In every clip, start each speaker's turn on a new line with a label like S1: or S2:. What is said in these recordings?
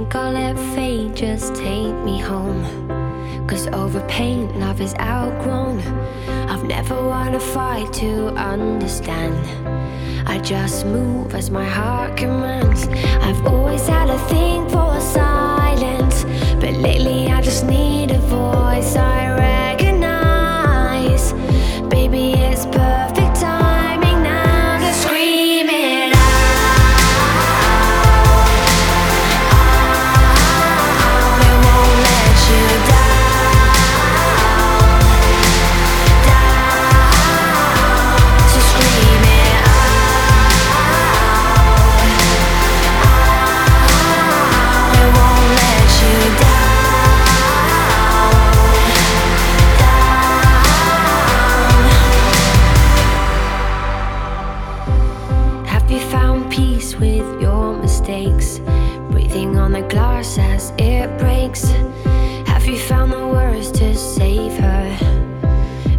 S1: think I'll let fate just take me home. Cause over pain, love is outgrown. I've never wanna fight to understand. I just move as my heart commands. Mistakes? Breathing on the glass as it breaks. Have you found the words to save her?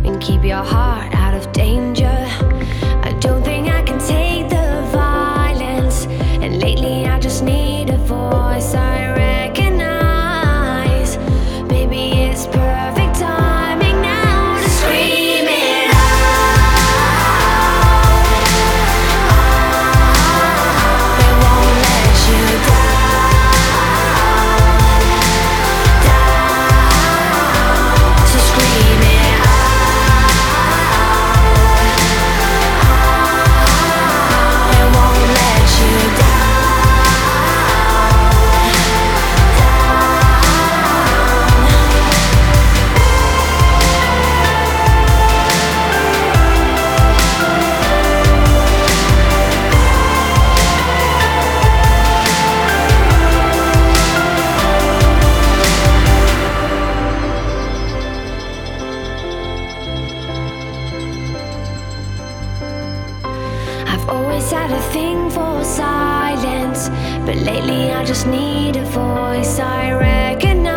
S1: And keep your heart had a thing for silence, but lately I just need a voice I recognize.